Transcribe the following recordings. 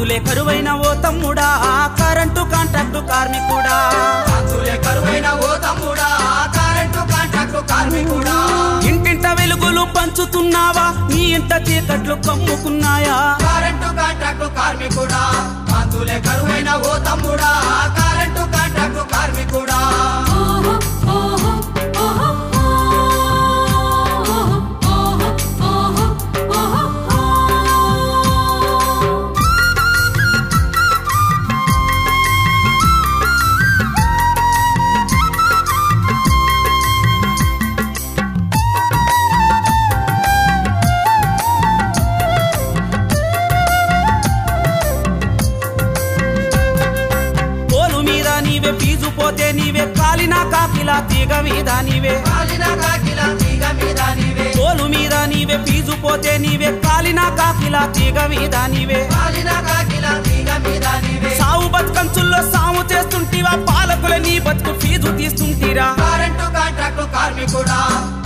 కాంతులే కరువైన ఓ తమ్ముడా కరెంటు కాంట్రాక్టు కార్మికుడా. కాంతులే కరువైన ఓ తమ్ముడా కరెంటు కాంట్రాక్టు కార్మికుడా. ఇంటింట వెలుగులు పంచుతున్నావా నీ ఇంట చీకట్లు కమ్ముకున్నాయా. కరెంటు కాంట్రాక్టు కార్మికుడా కాంతులే కరువైన ఓ తమ్ముడా. పోతే నీవే. కాలిన కాకిలా తీగ మీద నీవే. కాలిన కాకిల తీగ మీద నీవే. పోలు మీద నీవే. ఫీజు పోతే నీవే. కాలిన కాకిలా తీగ మీద నీవే. కాలిన కాకిల తీగ మీద నీవే. సావు బతుకంచుల్లో సాము చేస్తుంటివా? పాలకుల నీ బతుకు ఫీజు తీస్తుంటిరా. కరెంటు కాంట్రాక్టు కార్మికుడా?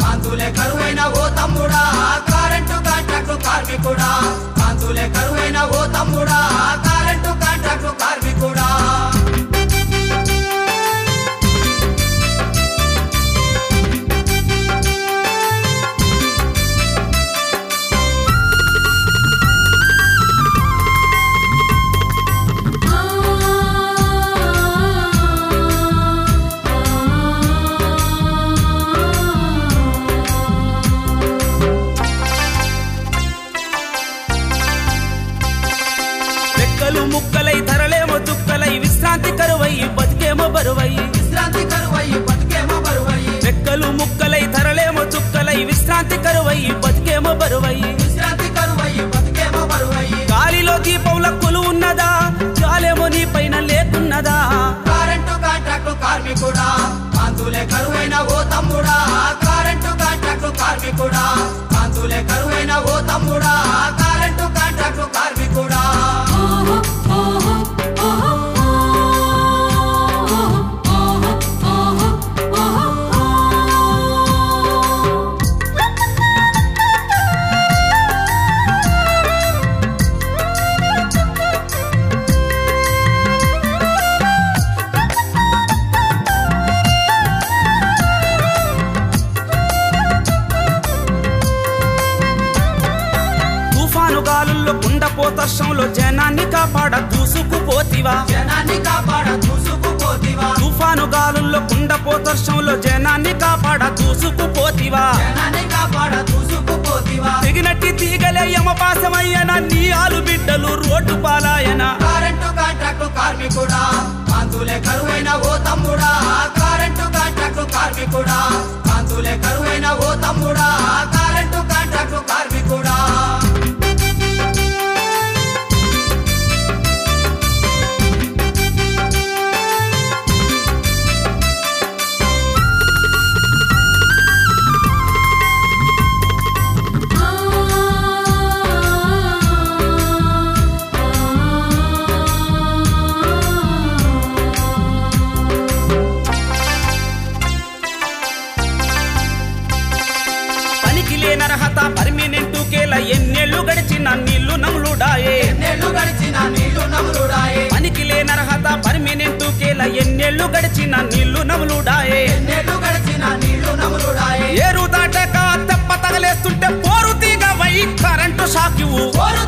కాంతులే కరువైన ఓ తమ్ముడా? ధరలేమో చుక్కలై విశ్రాంతి కరువై బతికేమో బరువై. విశ్రాంతి కరువయ్యి బతికేమో బరువయ్యి రెక్కలు ముక్కలై ధరలేమో చుక్కలై విశ్రాంతి కరువై బతికేమో బరువై. విశ్రాంతి కరువయ్యి బతికేమో బరువయ్యి గాలిలో దీపంల కొలు ఉన్నదా? జాలేమో నీ పైన లేకున్నదా? కరెంటు కాంట్రాక్టు కార్మికుడా? కాంతులే కరువైన ఓ తమ్ముడా? కరెంటు కాంట్రాక్టు కార్మికుడా? కాంతులే కరువైన ఓ తమ్ముడా? గాలుల్లో కుండపోతర్షంలో జనాన్ని కాపాడ దూసుకుపోతివా? జనాన్ని కాపాడ చూసుకుపోతివా తుఫాను గాలుల్లో కుండపోతర్షంలో జనాన్ని కాపాడ దూసుకుపోతివా? జనాన్ని కాపాడ చూసుకుపోతివా తెగినట్టి తీగలే యమపాసమయ్యన నీ ఆలు బిడ్డలు రోడ్డు పాలాయన. కరెంటు కాంట్రాక్టు కార్మికుడా? కాంతులే కరువైన ఓ నీళ్ళు నములుడాయే. ఏరు దాటక తెప్ప తగలేస్తుంటే పోరు తీగ వై కరెంటు షాకివు పోరు